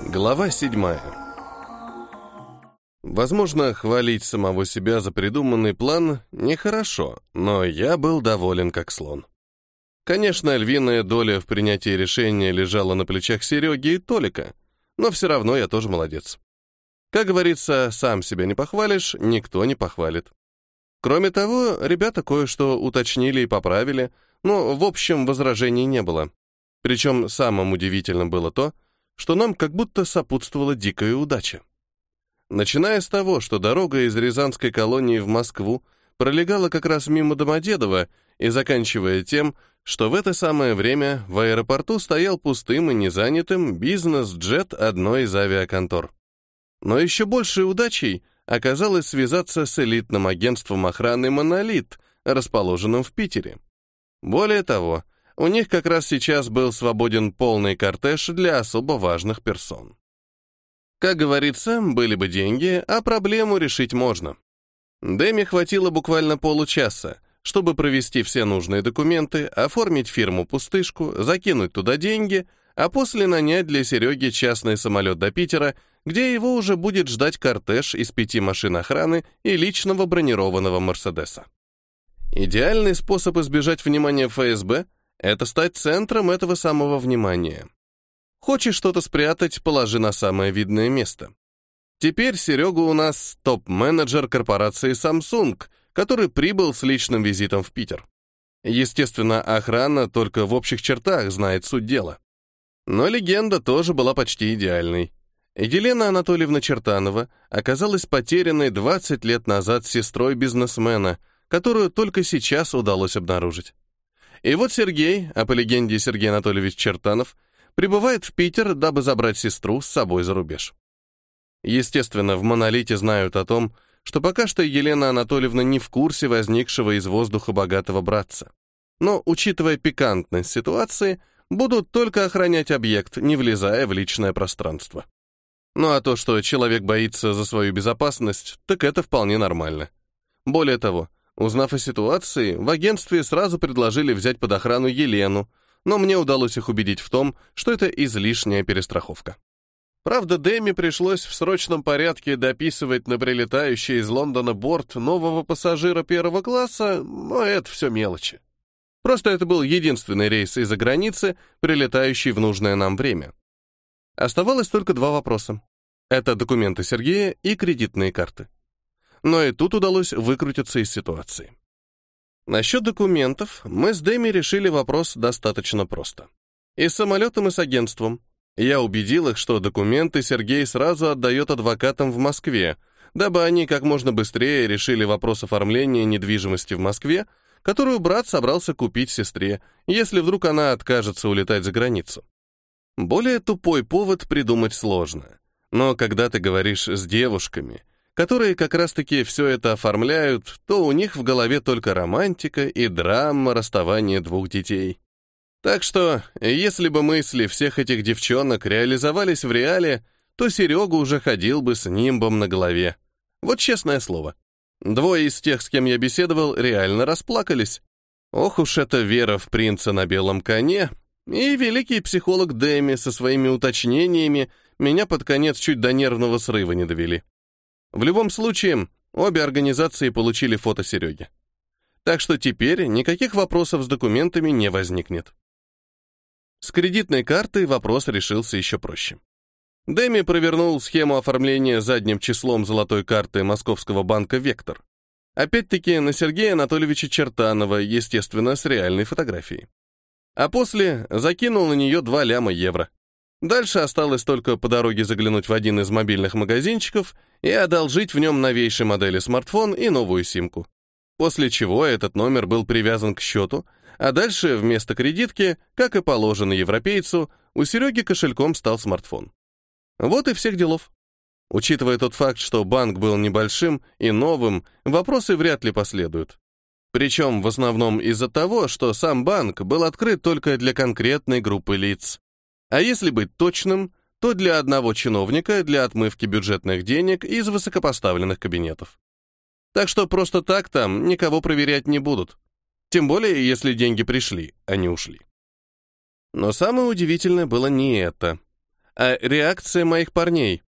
Глава седьмая. Возможно, хвалить самого себя за придуманный план нехорошо, но я был доволен как слон. Конечно, львиная доля в принятии решения лежала на плечах Сереги и Толика, но все равно я тоже молодец. Как говорится, сам себя не похвалишь, никто не похвалит. Кроме того, ребята кое-что уточнили и поправили, но, в общем, возражений не было. Причем самым удивительным было то, что нам как будто сопутствовала дикая удача. Начиная с того, что дорога из Рязанской колонии в Москву пролегала как раз мимо Домодедова, и заканчивая тем, что в это самое время в аэропорту стоял пустым и незанятым бизнес-джет одной из авиаконтор. Но еще большей удачей оказалось связаться с элитным агентством охраны «Монолит», расположенным в Питере. Более того, у них как раз сейчас был свободен полный кортеж для особо важных персон. Как говорится, были бы деньги, а проблему решить можно. Дэми хватило буквально получаса, чтобы провести все нужные документы, оформить фирму-пустышку, закинуть туда деньги, а после нанять для Сереги частный самолет до Питера, где его уже будет ждать кортеж из пяти машин охраны и личного бронированного Мерседеса. Идеальный способ избежать внимания ФСБ — это стать центром этого самого внимания. Хочешь что-то спрятать, положи на самое видное место. Теперь Серега у нас топ-менеджер корпорации Samsung, который прибыл с личным визитом в Питер. Естественно, охрана только в общих чертах знает суть дела. Но легенда тоже была почти идеальной. Елена Анатольевна Чертанова оказалась потерянной 20 лет назад сестрой бизнесмена, которую только сейчас удалось обнаружить. И вот Сергей, а по легенде Сергей Анатольевич Чертанов, прибывает в Питер, дабы забрать сестру с собой за рубеж. Естественно, в «Монолите» знают о том, что пока что Елена Анатольевна не в курсе возникшего из воздуха богатого братца. Но, учитывая пикантность ситуации, будут только охранять объект, не влезая в личное пространство. Ну а то, что человек боится за свою безопасность, так это вполне нормально. Более того, Узнав о ситуации, в агентстве сразу предложили взять под охрану Елену, но мне удалось их убедить в том, что это излишняя перестраховка. Правда, Дэми пришлось в срочном порядке дописывать на прилетающий из Лондона борт нового пассажира первого класса, но это все мелочи. Просто это был единственный рейс из-за границы, прилетающий в нужное нам время. Оставалось только два вопроса. Это документы Сергея и кредитные карты но и тут удалось выкрутиться из ситуации. Насчет документов мы с Дэми решили вопрос достаточно просто. И с самолетом, и с агентством. Я убедил их, что документы Сергей сразу отдает адвокатам в Москве, дабы они как можно быстрее решили вопрос оформления недвижимости в Москве, которую брат собрался купить сестре, если вдруг она откажется улетать за границу. Более тупой повод придумать сложно. Но когда ты говоришь с девушками, которые как раз-таки все это оформляют, то у них в голове только романтика и драма расставания двух детей. Так что, если бы мысли всех этих девчонок реализовались в реале, то Серега уже ходил бы с нимбом на голове. Вот честное слово. Двое из тех, с кем я беседовал, реально расплакались. Ох уж эта вера в принца на белом коне. И великий психолог Дэми со своими уточнениями меня под конец чуть до нервного срыва не довели. В любом случае, обе организации получили фото Сереги. Так что теперь никаких вопросов с документами не возникнет. С кредитной картой вопрос решился еще проще. Дэми провернул схему оформления задним числом золотой карты Московского банка «Вектор». Опять-таки на Сергея Анатольевича Чертанова, естественно, с реальной фотографией. А после закинул на нее 2 ляма евро. Дальше осталось только по дороге заглянуть в один из мобильных магазинчиков и одолжить в нем новейшей модели смартфон и новую симку. После чего этот номер был привязан к счету, а дальше вместо кредитки, как и положено европейцу, у Сереги кошельком стал смартфон. Вот и всех делов. Учитывая тот факт, что банк был небольшим и новым, вопросы вряд ли последуют. Причем в основном из-за того, что сам банк был открыт только для конкретной группы лиц. А если быть точным, то для одного чиновника для отмывки бюджетных денег из высокопоставленных кабинетов. Так что просто так там никого проверять не будут. Тем более, если деньги пришли, а не ушли. Но самое удивительное было не это. а реакция моих парней.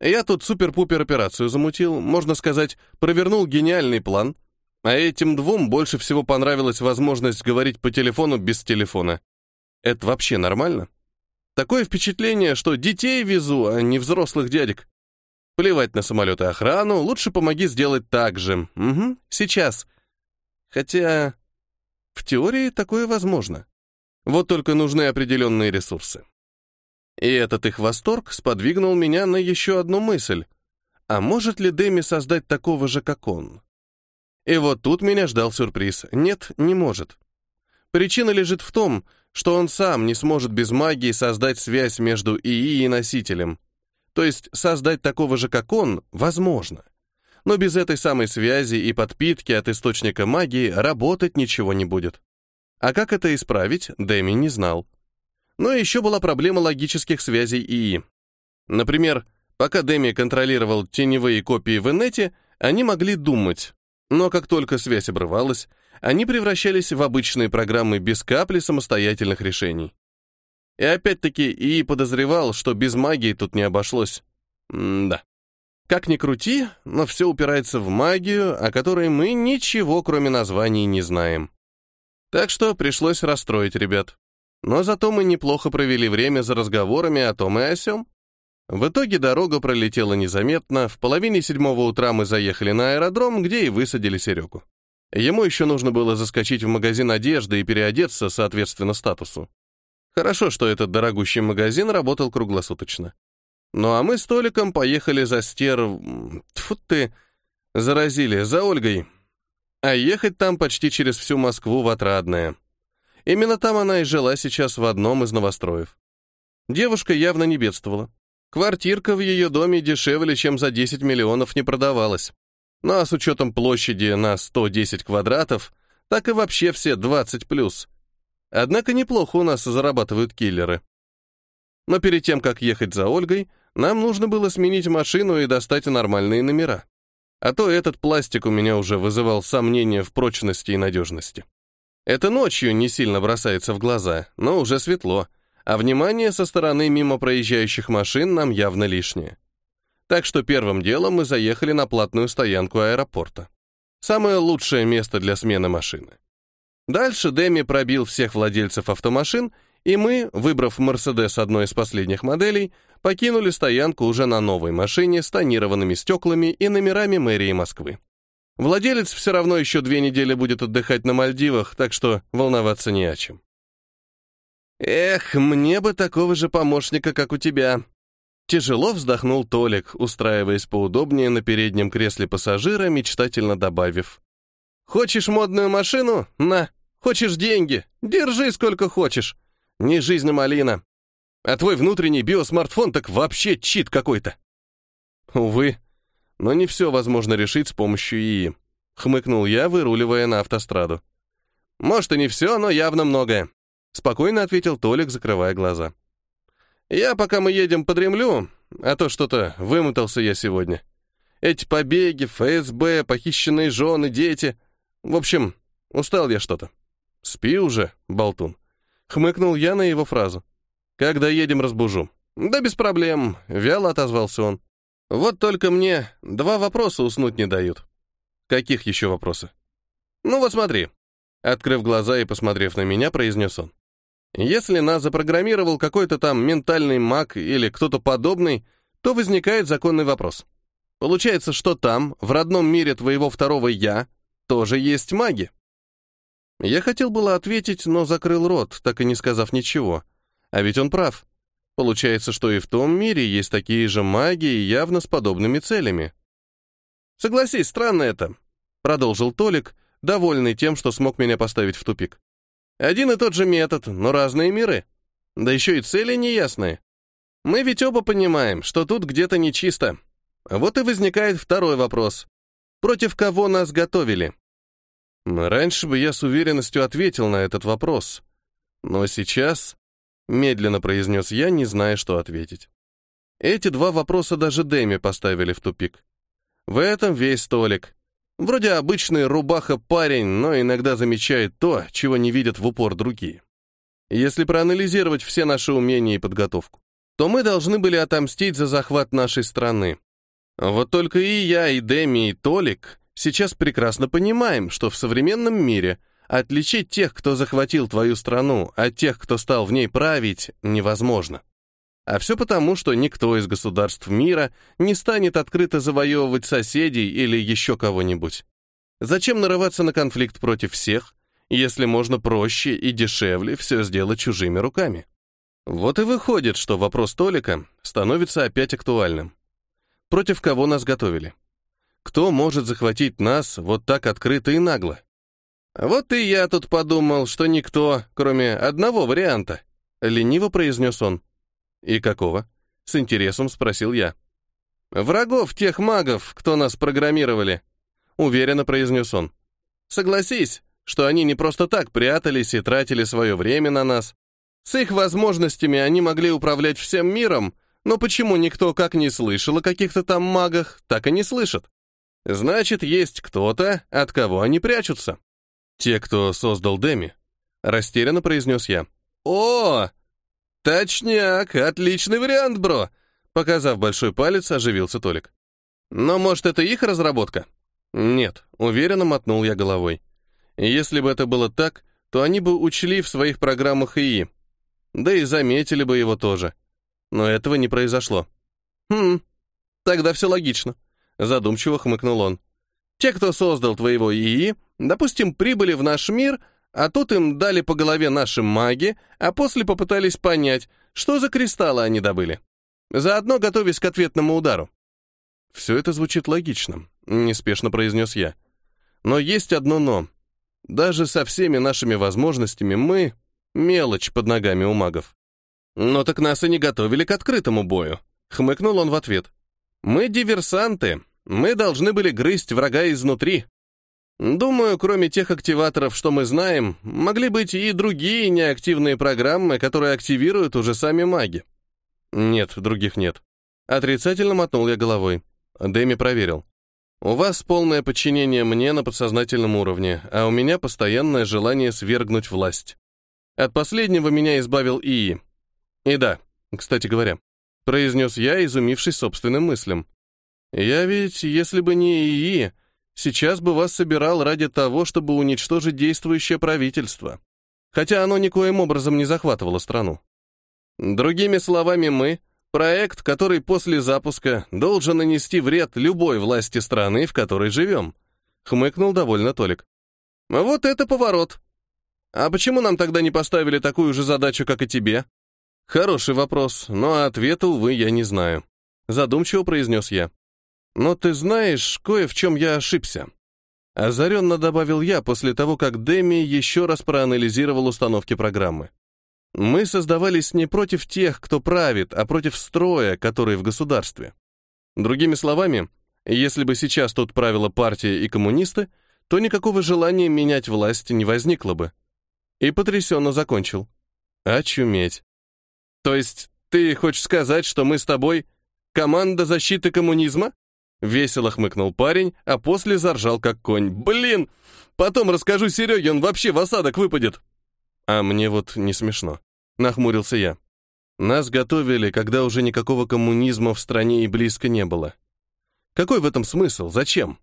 Я тут супер-пупер операцию замутил, можно сказать, провернул гениальный план, а этим двум больше всего понравилась возможность говорить по телефону без телефона. Это вообще нормально? Такое впечатление, что детей везу, а не взрослых дядек. Плевать на самолет и охрану, лучше помоги сделать так же. Угу, сейчас. Хотя, в теории такое возможно. Вот только нужны определенные ресурсы. И этот их восторг сподвигнул меня на еще одну мысль. А может ли Дэми создать такого же, как он? И вот тут меня ждал сюрприз. Нет, не может. Причина лежит в том, что он сам не сможет без магии создать связь между ИИ и носителем. То есть создать такого же, как он, возможно. Но без этой самой связи и подпитки от источника магии работать ничего не будет. А как это исправить, Дэми не знал. Но еще была проблема логических связей ИИ. Например, пока Дэми контролировал теневые копии в инете, они могли думать. Но как только связь обрывалась, они превращались в обычные программы без капли самостоятельных решений. И опять-таки ИИ подозревал, что без магии тут не обошлось. М да. Как ни крути, но все упирается в магию, о которой мы ничего, кроме названий, не знаем. Так что пришлось расстроить ребят. Но зато мы неплохо провели время за разговорами о том и о сём. В итоге дорога пролетела незаметно, в половине седьмого утра мы заехали на аэродром, где и высадили Серегу. Ему еще нужно было заскочить в магазин одежды и переодеться, соответственно, статусу. Хорошо, что этот дорогущий магазин работал круглосуточно. Ну а мы с Толиком поехали за стер... Тьфу ты... Заразили, за Ольгой. А ехать там почти через всю Москву в Отрадное. Именно там она и жила сейчас в одном из новостроев. Девушка явно не бедствовала. Квартирка в ее доме дешевле, чем за 10 миллионов не продавалась. Ну а с учетом площади на 110 квадратов, так и вообще все 20 плюс. Однако неплохо у нас зарабатывают киллеры. Но перед тем, как ехать за Ольгой, нам нужно было сменить машину и достать нормальные номера. А то этот пластик у меня уже вызывал сомнения в прочности и надежности. Это ночью не сильно бросается в глаза, но уже светло, а внимание со стороны мимо проезжающих машин нам явно лишнее. Так что первым делом мы заехали на платную стоянку аэропорта. Самое лучшее место для смены машины. Дальше Дэми пробил всех владельцев автомашин, и мы, выбрав «Мерседес» одной из последних моделей, покинули стоянку уже на новой машине с тонированными стеклами и номерами мэрии Москвы. Владелец все равно еще две недели будет отдыхать на Мальдивах, так что волноваться не о чем. Эх, мне бы такого же помощника, как у тебя. Тяжело вздохнул Толик, устраиваясь поудобнее на переднем кресле пассажира, мечтательно добавив. Хочешь модную машину? На. Хочешь деньги? Держи сколько хочешь. Не жизнь, малина. А твой внутренний биосмартфон так вообще чит какой-то. Увы, но не все возможно решить с помощью ИИ. Хмыкнул я, выруливая на автостраду. Может, и не все, но явно многое. Спокойно ответил Толик, закрывая глаза. Я, пока мы едем, подремлю, а то что-то вымотался я сегодня. Эти побеги, ФСБ, похищенные жены, дети. В общем, устал я что-то. Спи уже, болтун. Хмыкнул я на его фразу. Когда едем, разбужу. Да без проблем, вяло отозвался он. Вот только мне два вопроса уснуть не дают. Каких еще вопросы? Ну вот смотри. Открыв глаза и посмотрев на меня, произнес он. Если нас запрограммировал какой-то там ментальный маг или кто-то подобный, то возникает законный вопрос. Получается, что там, в родном мире твоего второго «я», тоже есть маги. Я хотел было ответить, но закрыл рот, так и не сказав ничего. А ведь он прав. Получается, что и в том мире есть такие же маги явно с подобными целями. «Согласись, странно это», — продолжил Толик, довольный тем, что смог меня поставить в тупик. «Один и тот же метод, но разные миры. Да еще и цели неясные. Мы ведь оба понимаем, что тут где-то нечисто. Вот и возникает второй вопрос. Против кого нас готовили?» Раньше бы я с уверенностью ответил на этот вопрос. Но сейчас Медленно произнес я, не зная, что ответить. Эти два вопроса даже Дэми поставили в тупик. В этом весь столик. Вроде обычный рубаха-парень, но иногда замечает то, чего не видят в упор другие. Если проанализировать все наши умения и подготовку. то мы должны были отомстить за захват нашей страны. Вот только и я, и Деми, и Толик сейчас прекрасно понимаем, что в современном мире отличить тех, кто захватил твою страну, от тех, кто стал в ней править, невозможно. А все потому, что никто из государств мира не станет открыто завоевывать соседей или еще кого-нибудь. Зачем нарываться на конфликт против всех, если можно проще и дешевле все сделать чужими руками? Вот и выходит, что вопрос Толика становится опять актуальным. Против кого нас готовили? Кто может захватить нас вот так открыто и нагло? Вот и я тут подумал, что никто, кроме одного варианта, лениво произнес он. И какого? С интересом спросил я. Врагов тех магов, кто нас программировали, уверенно произнес он. Согласись, что они не просто так прятались и тратили свое время на нас. С их возможностями они могли управлять всем миром, но почему никто как не слышал о каких-то там магах, так и не слышит? Значит, есть кто-то, от кого они прячутся. Те, кто создал Деми, растерянно произнес я. О, точняк, отличный вариант, бро. Показав большой палец, оживился Толик. Но, может, это их разработка? Нет, уверенно мотнул я головой. Если бы это было так, то они бы учли в своих программах ИИ. Да и заметили бы его тоже. Но этого не произошло. Хм, тогда все логично. Задумчиво хмыкнул он. Те, кто создал твоего ИИ, допустим, прибыли в наш мир, а тут им дали по голове наши маги, а после попытались понять, что за кристаллы они добыли. Заодно готовясь к ответному удару. Все это звучит логично, неспешно произнес я. Но есть одно «но». Даже со всеми нашими возможностями мы — мелочь под ногами у магов. «Но так нас и не готовили к открытому бою», — хмыкнул он в ответ. «Мы диверсанты, мы должны были грызть врага изнутри. Думаю, кроме тех активаторов, что мы знаем, могли быть и другие неактивные программы, которые активируют уже сами маги». «Нет, других нет». Отрицательно мотнул я головой. Дэми проверил. «У вас полное подчинение мне на подсознательном уровне, а у меня постоянное желание свергнуть власть. От последнего меня избавил ИИ. И да, кстати говоря, произнес я, изумившись собственным мыслям. Я ведь, если бы не ИИ, сейчас бы вас собирал ради того, чтобы уничтожить действующее правительство. Хотя оно никоим образом не захватывало страну. Другими словами, мы — проект, который после запуска должен нанести вред любой власти страны, в которой живем. Хмыкнул довольно Толик. Вот это поворот. А почему нам тогда не поставили такую же задачу, как и тебе? Хороший вопрос, но ответа, увы, я не знаю. Задумчиво произнес я. Но ты знаешь, кое в чем я ошибся. Озаренно добавил я после того, как Деми еще раз проанализировал установки программы. Мы создавались не против тех, кто правит, а против строя, который в государстве. Другими словами, если бы сейчас тут правила партия и коммунисты, то никакого желания менять власть не возникло бы. И потрясенно закончил. Очуметь. То есть ты хочешь сказать, что мы с тобой команда защиты коммунизма? Весело хмыкнул парень, а после заржал как конь. Блин, потом расскажу Сереге, он вообще в осадок выпадет. А мне вот не смешно. Нахмурился я. Нас готовили, когда уже никакого коммунизма в стране и близко не было. Какой в этом смысл? Зачем?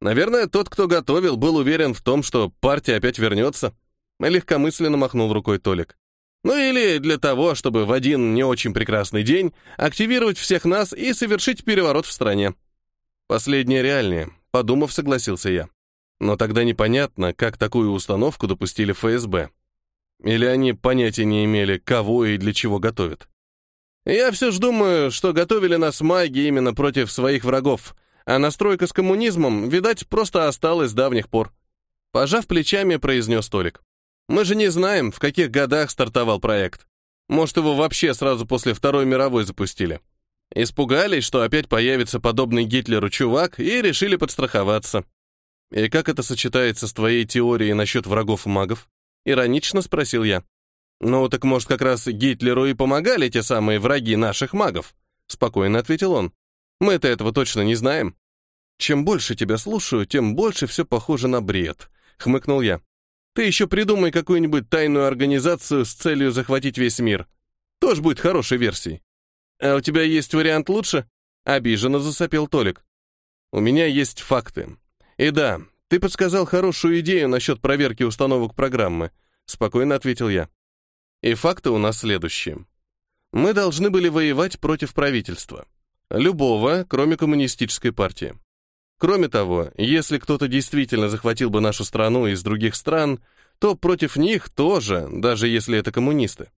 Наверное, тот, кто готовил, был уверен в том, что партия опять вернется. Легкомысленно махнул рукой Толик. Ну или для того, чтобы в один не очень прекрасный день активировать всех нас и совершить переворот в стране. Последнее реальнее, подумав, согласился я. Но тогда непонятно, как такую установку допустили ФСБ. Или они понятия не имели, кого и для чего готовят. Я все ж думаю, что готовили нас маги именно против своих врагов, а настройка с коммунизмом, видать, просто осталась с давних пор. Пожав плечами, произнес Толик. Мы же не знаем, в каких годах стартовал проект. Может, его вообще сразу после Второй мировой запустили. Испугались, что опять появится подобный Гитлеру чувак, и решили подстраховаться. И как это сочетается с твоей теорией насчет врагов магов? Иронично спросил я. Ну, так может, как раз Гитлеру и помогали те самые враги наших магов? Спокойно ответил он. Мы-то этого точно не знаем. Чем больше тебя слушаю, тем больше все похоже на бред, хмыкнул я. Ты еще придумай какую-нибудь тайную организацию с целью захватить весь мир. Тоже будет хорошей версией. А у тебя есть вариант лучше? Обиженно засопел Толик. У меня есть факты. И да, ты подсказал хорошую идею насчет проверки установок программы, спокойно ответил я. И факты у нас следующие. Мы должны были воевать против правительства. Любого, кроме коммунистической партии. Кроме того, если кто-то действительно захватил бы нашу страну из других стран, то против них тоже, даже если это коммунисты.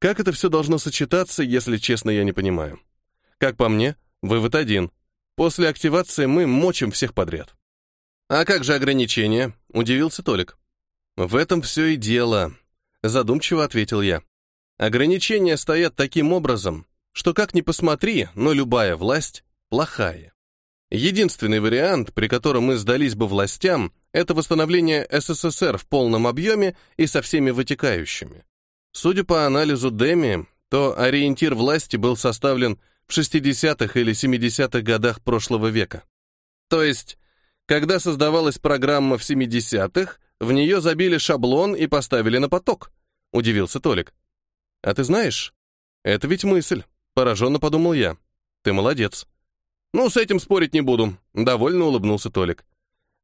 Как это все должно сочетаться, если честно, я не понимаю. Как по мне, вывод один. После активации мы мочим всех подряд. А как же ограничения? Удивился Толик. В этом все и дело, задумчиво ответил я. Ограничения стоят таким образом, что как ни посмотри, но любая власть плохая. Единственный вариант, при котором мы сдались бы властям, это восстановление СССР в полном объеме и со всеми вытекающими. Судя по анализу Деми, то ориентир власти был составлен в 60-х или 70-х годах прошлого века. То есть, когда создавалась программа в 70-х, в нее забили шаблон и поставили на поток, удивился Толик. А ты знаешь, это ведь мысль, пораженно подумал я. Ты молодец. Ну, с этим спорить не буду, довольно улыбнулся Толик.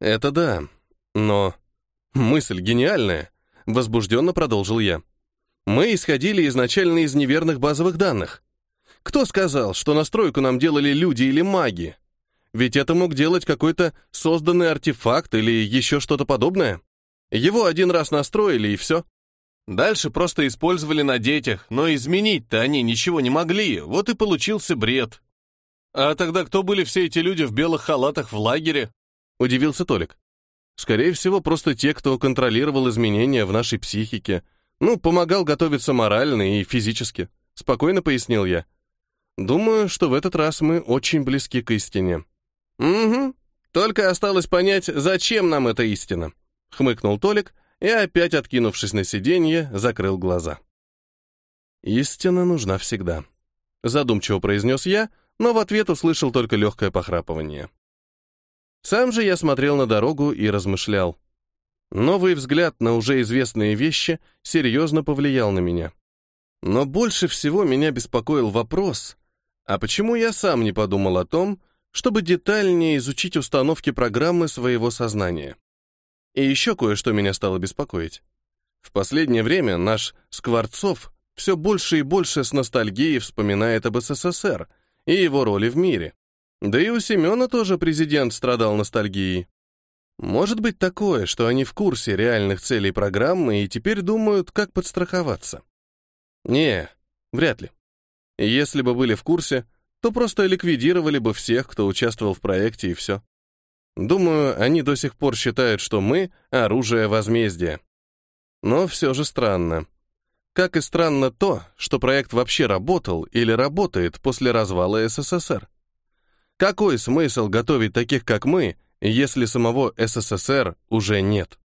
Это да, но мысль гениальная, возбужденно продолжил я. Мы исходили изначально из неверных базовых данных. Кто сказал, что настройку нам делали люди или маги? Ведь это мог делать какой-то созданный артефакт или еще что-то подобное. Его один раз настроили, и все. Дальше просто использовали на детях, но изменить-то они ничего не могли, вот и получился бред. А тогда кто были все эти люди в белых халатах в лагере? Удивился Толик. Скорее всего, просто те, кто контролировал изменения в нашей психике, ну, помогал готовиться морально и физически. Спокойно пояснил я. Думаю, что в этот раз мы очень близки к истине. Угу. Только осталось понять, зачем нам эта истина. Хмыкнул Толик и опять, откинувшись на сиденье, закрыл глаза. Истина нужна всегда. Задумчиво произнес я, но в ответ услышал только легкое похрапывание. Сам же я смотрел на дорогу и размышлял. Новый взгляд на уже известные вещи серьезно повлиял на меня. Но больше всего меня беспокоил вопрос, а почему я сам не подумал о том, чтобы детальнее изучить установки программы своего сознания? И еще кое-что меня стало беспокоить. В последнее время наш Скворцов все больше и больше с ностальгией вспоминает об СССР и его роли в мире. Да и у Семена тоже президент страдал ностальгией. Может быть такое, что они в курсе реальных целей программы и теперь думают, как подстраховаться? Не, вряд ли. Если бы были в курсе, то просто ликвидировали бы всех, кто участвовал в проекте, и все. Думаю, они до сих пор считают, что мы — оружие возмездия. Но все же странно. Как и странно то, что проект вообще работал или работает после развала СССР. Какой смысл готовить таких, как мы, если самого СССР уже нет.